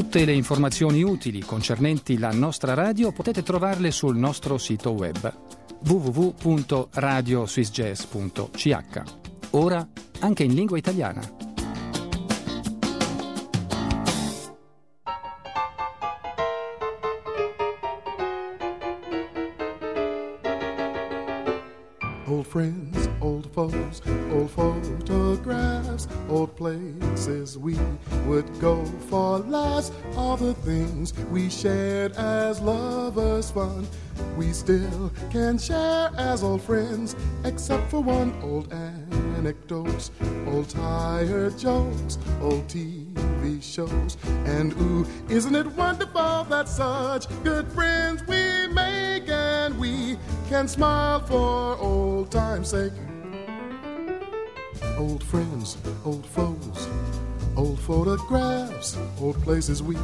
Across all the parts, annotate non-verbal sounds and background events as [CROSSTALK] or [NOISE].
Tutte le informazioni utili concernenti la nostra radio potete trovarle sul nostro sito web www.radioswissjazz.ch. Ora anche in lingua italiana. We still can share as old friends, except for one old anecdotes, old tired jokes, old TV shows. And ooh, isn't it wonderful that such good friends we make and we can smile for old time's sake? Old friends, old foes, old photographs, old places we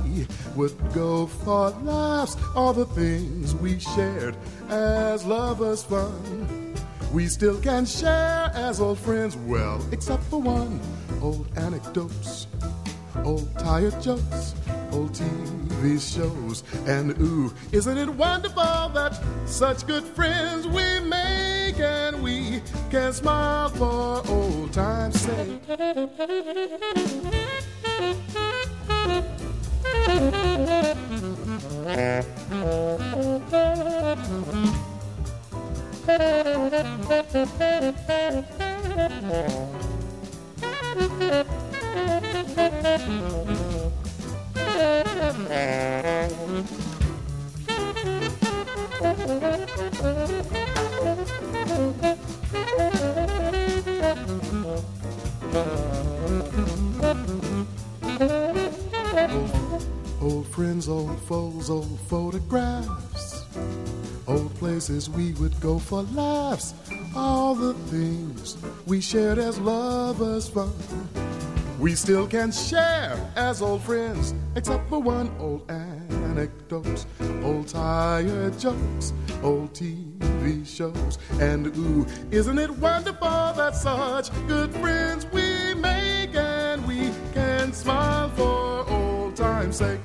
would go for laughs, all the things we shared as lovers' fun. We still can share as old friends, well, except for one old anecdotes, old tired jokes, old TV shows. And ooh, isn't it wonderful that such good friends we make and we can smile for old time's sake? [LAUGHS] Old friends, old foes, old photographs, old places we would go for laughs, all the things we shared as lovers' fun. We still can share as old friends, except for one old anecdote, old tired jokes, old TV shows. And ooh, isn't it wonderful that such good friends we make and we can smile for old time's sake?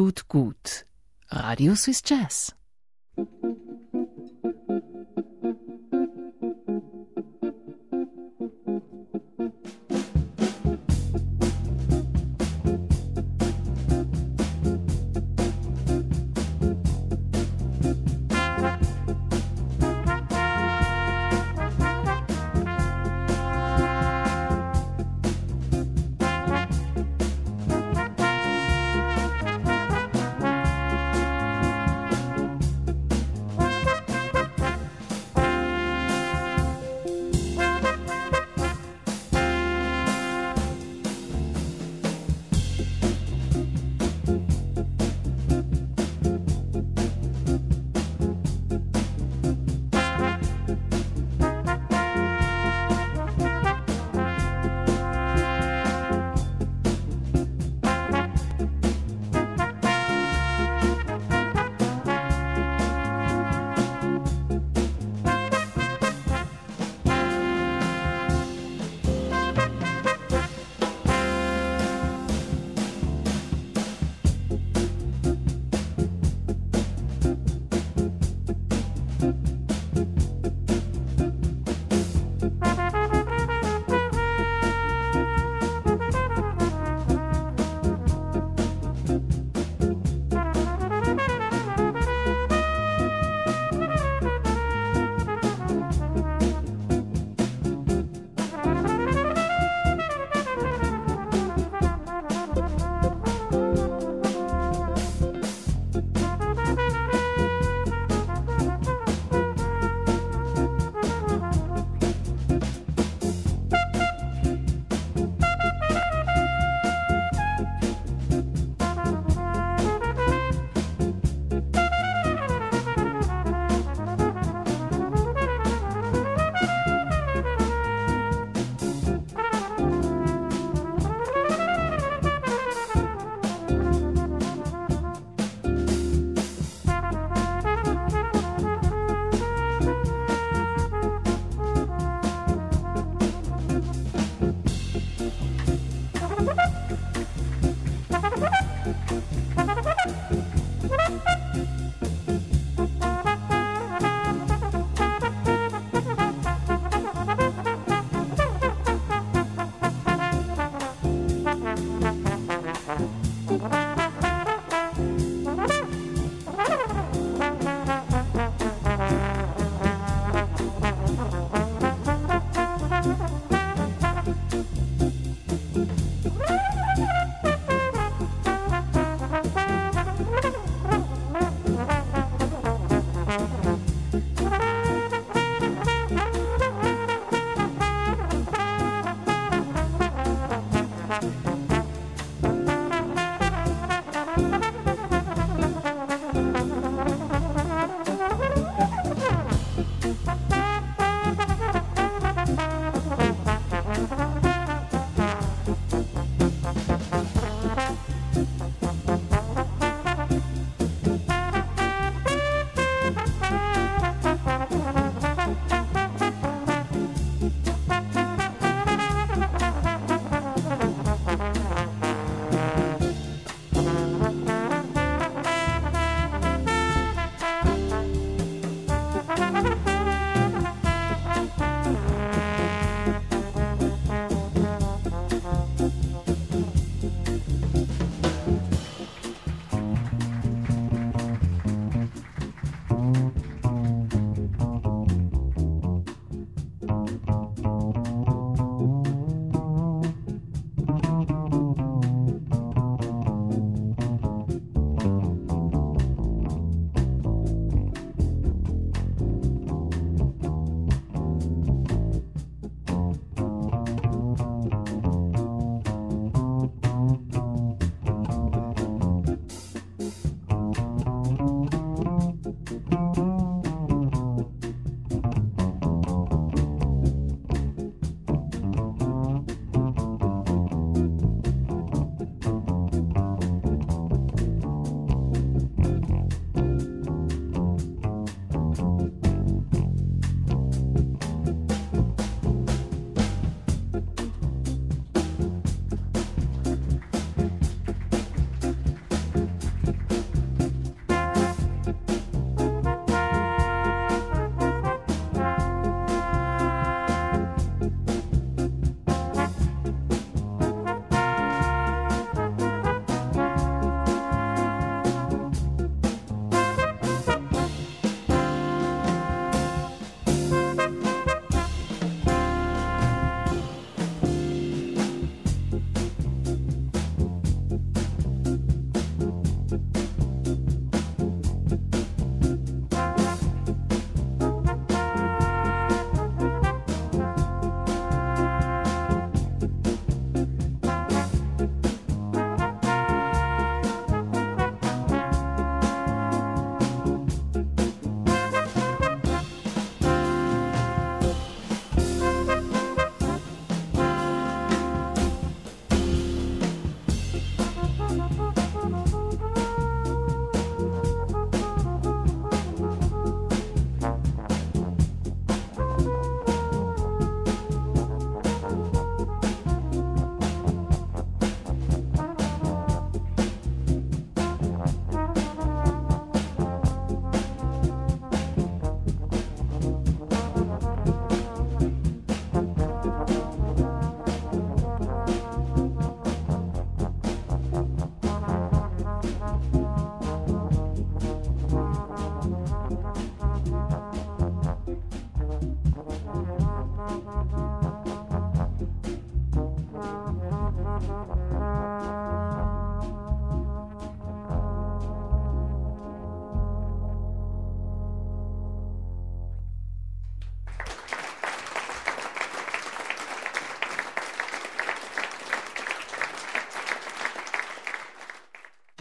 Tut gut. Radio Swiss Jazz.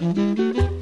Música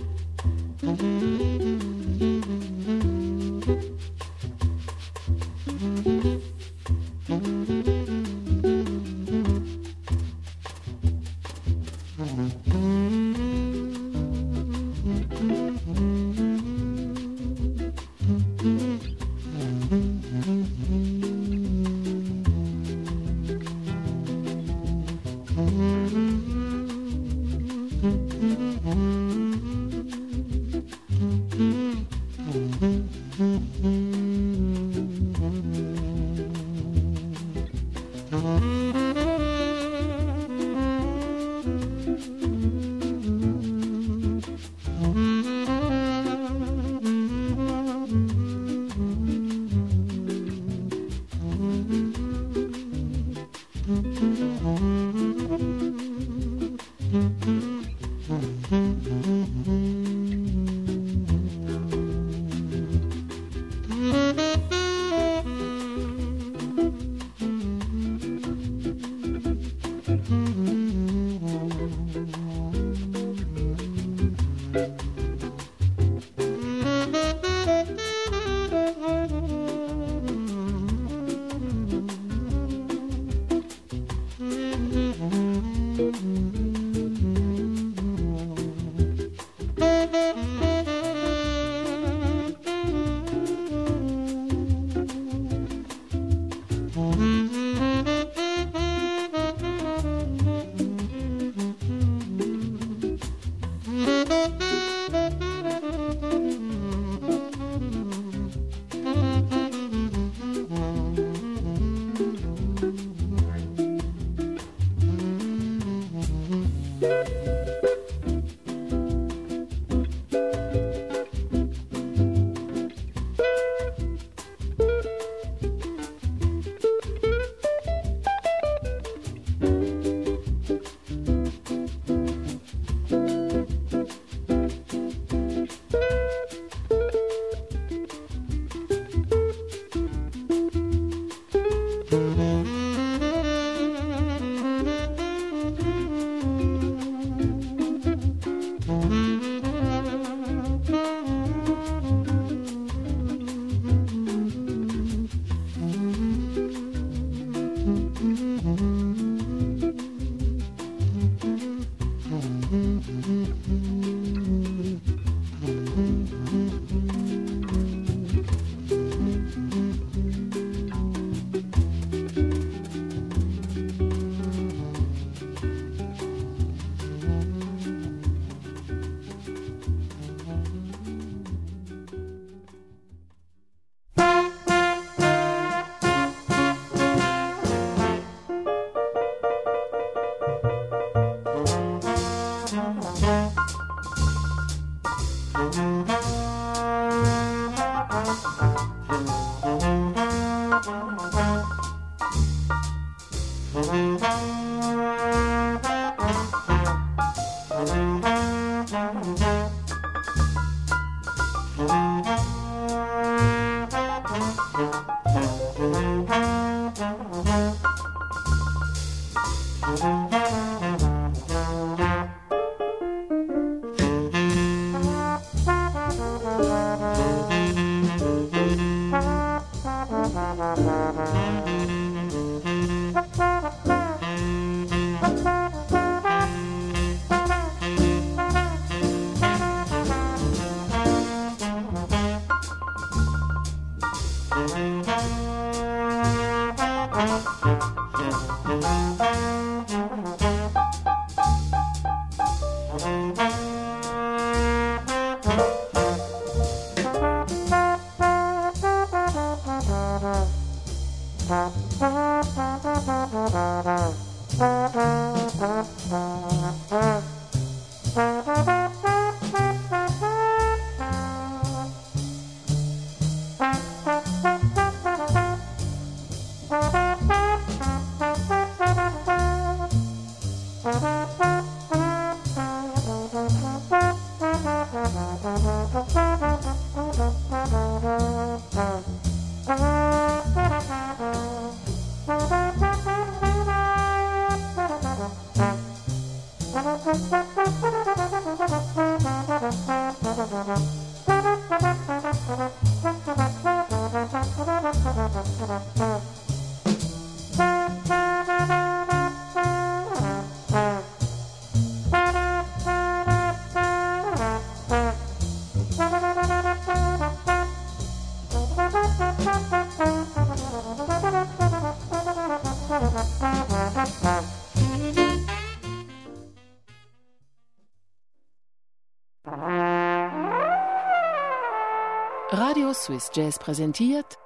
Swiss Jazz präsentiert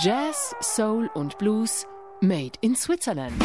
Jazz, Soul und Blues Made in Switzerland.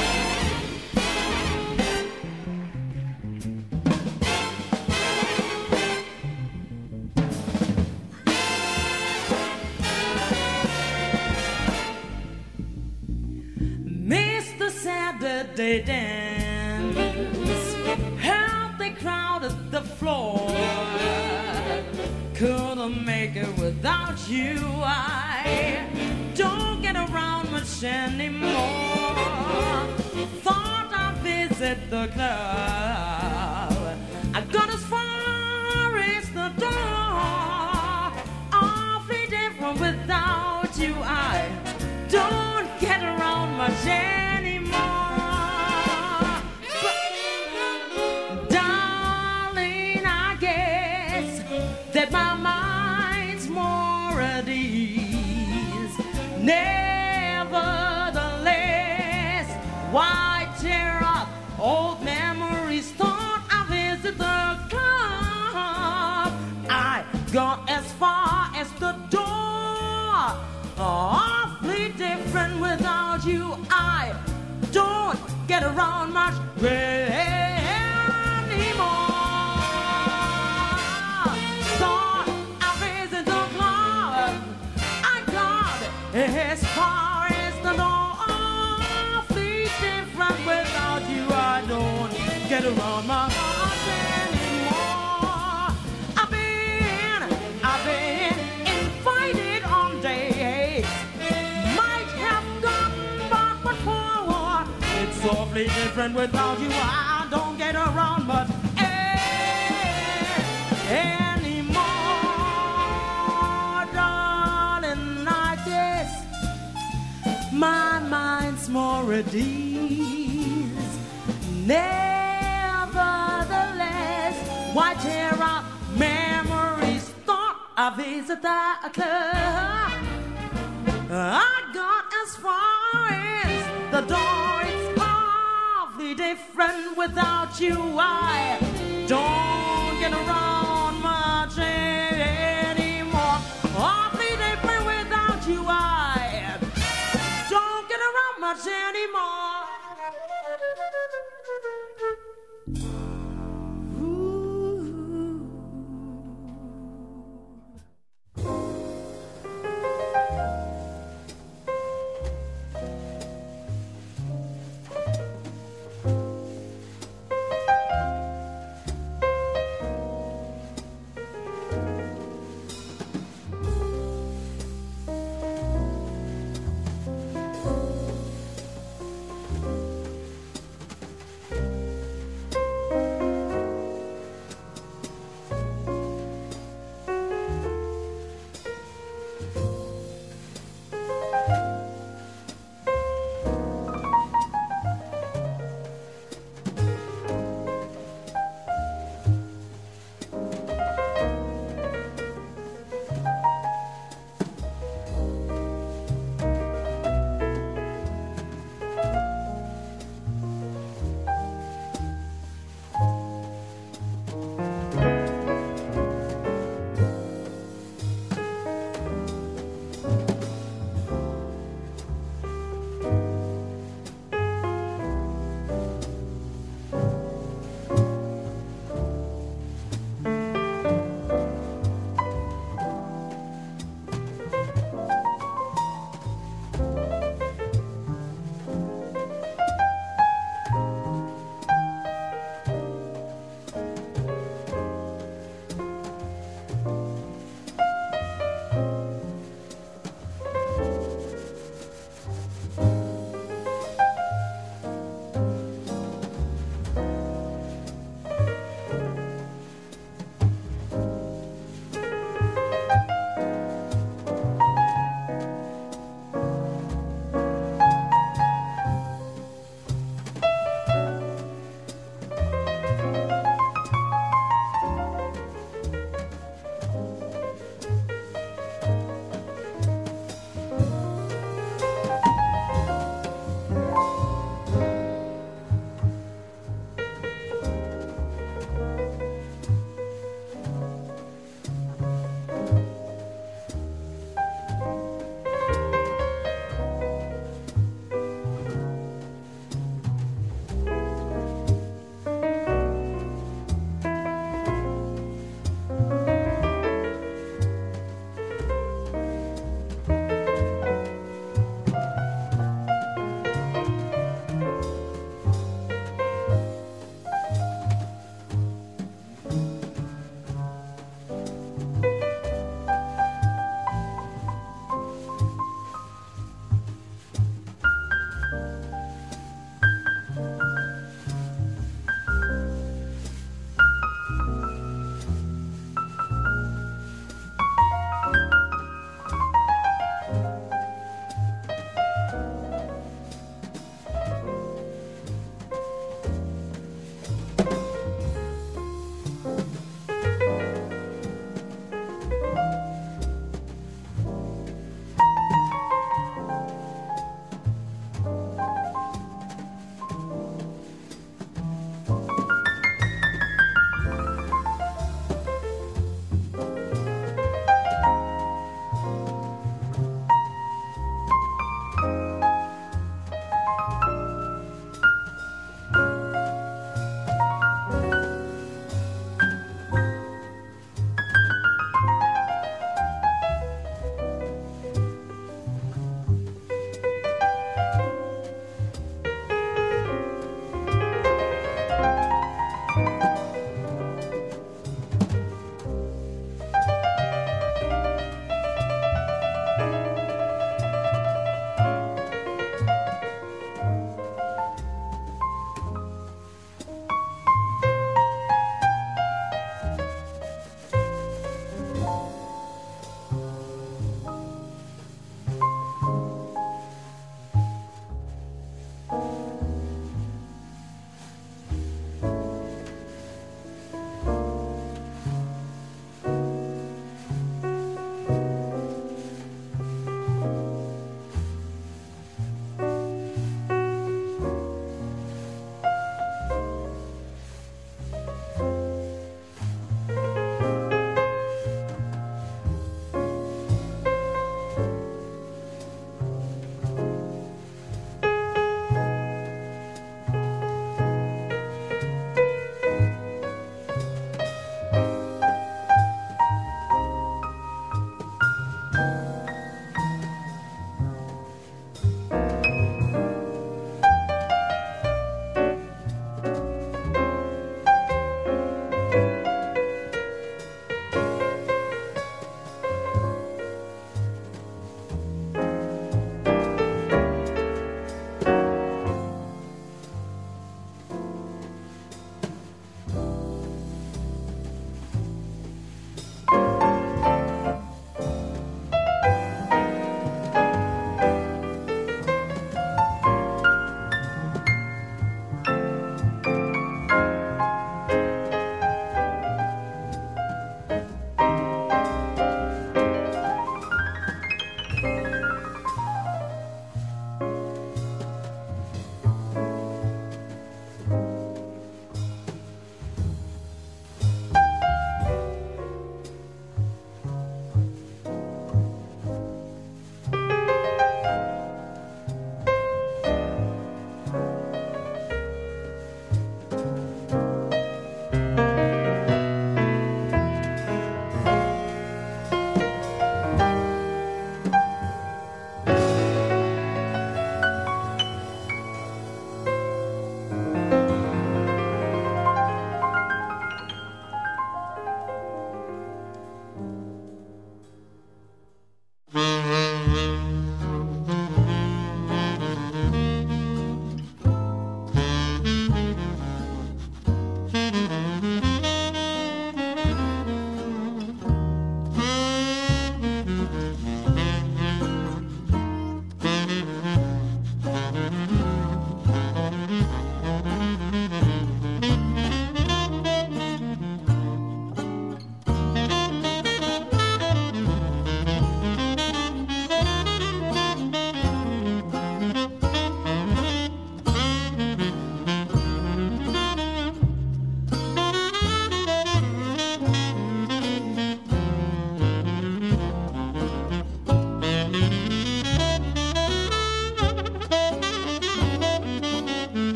Nevertheless, why tear up old memories? Thought I visit the club. I got as far as the door. Awfully different without you. I don't get around much anymore. Awfully different without you. I don't get around much anymore, darling. I guess my mind's more at ease. Nevertheless, why tear up memories? Thought I visit the club. I got as far as the door. Awfully different without you. I don't get around much anymore. Awfully different without you. I don't get around much anymore.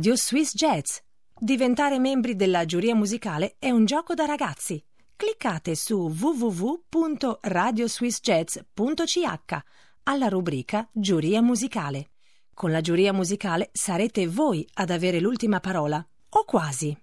Radio Swiss Jazz. Diventare membri della giuria musicale è un gioco da ragazzi. Cliccate su www.radioswissjazz.ch alla rubrica Giuria musicale. Con la giuria musicale sarete voi ad avere l'ultima parola, o quasi.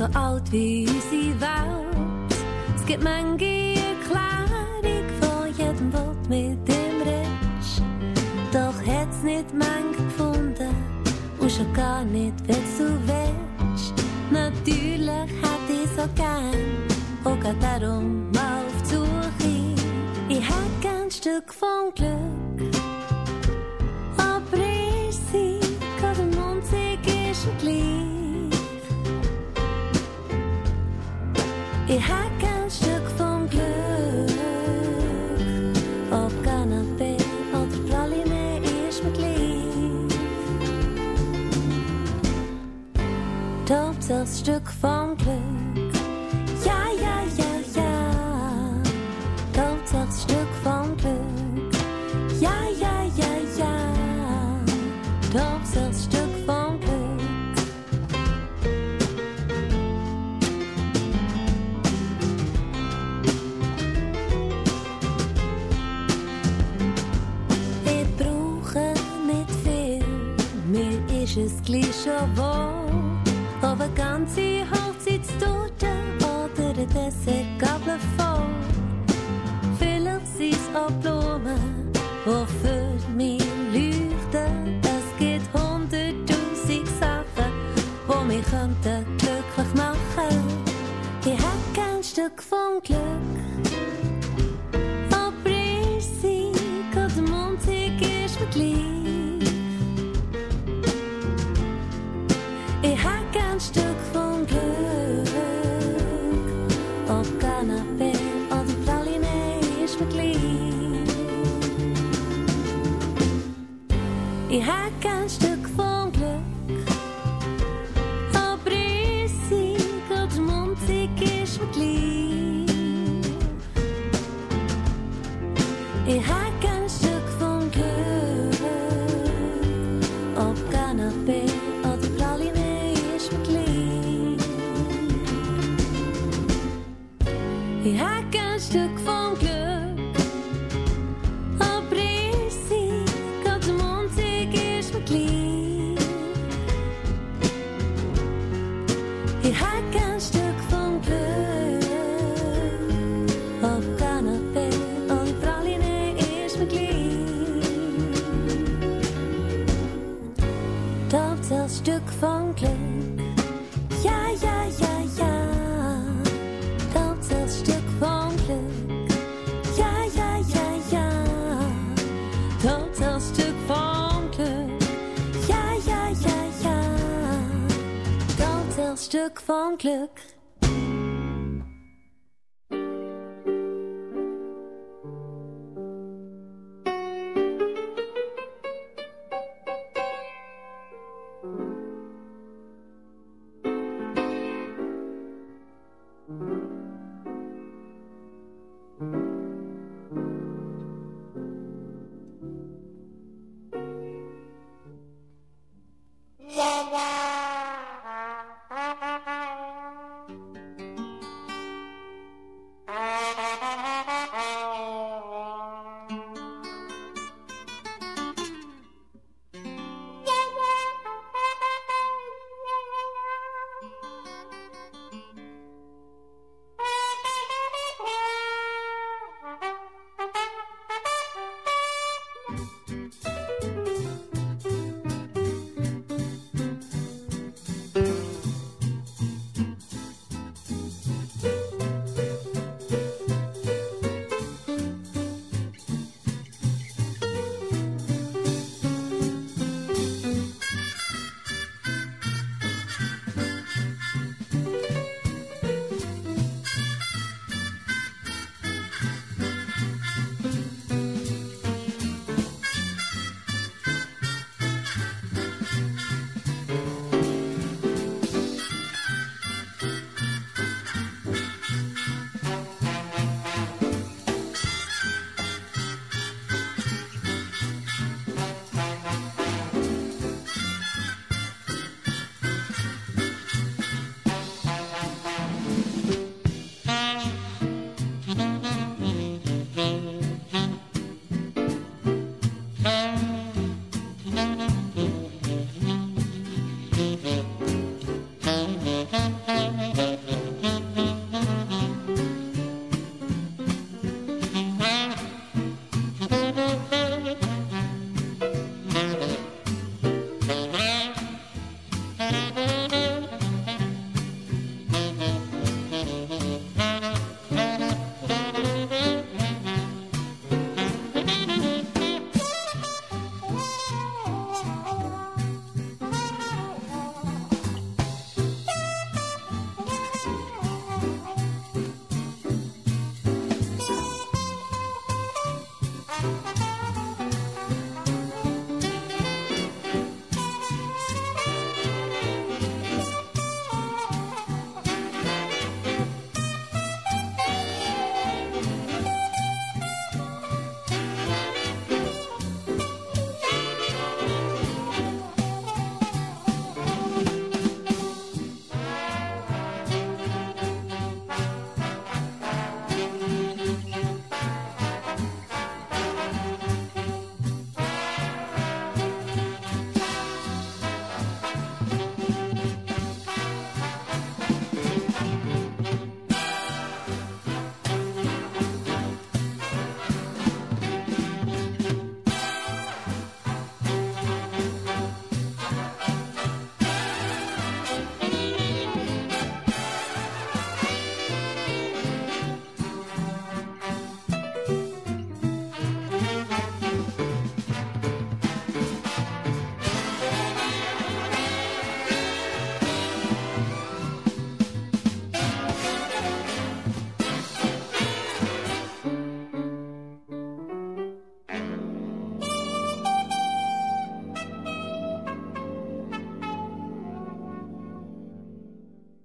So alt wie sie Welt. Es gibt manche Erklärung von jedem Wort mit dem Rest. Doch hat's nicht manche gefunden und schon gar nicht, wenn du willst. Natürlich hätte ich so gern, geht darum mal auf die. Ich hätte gern ein Stück vom Glück. stuk van geluk. Ja, ja, ja, ja. Koop dat stuk van geluk. Ja, ja, ja, ja. Koop dat stuk van geluk. Wir brauchen nicht viel. Mir ist es gleich schon. Ob eine ganze Hochzeitstorte oder ein Dessertgabel voll. Vielleicht es auch Blumen, die für mich leuchten. Es gibt hunderttausend Sachen, die mich könnten glücklich machen. Ich hätte kein Stück vom Glück. Glück.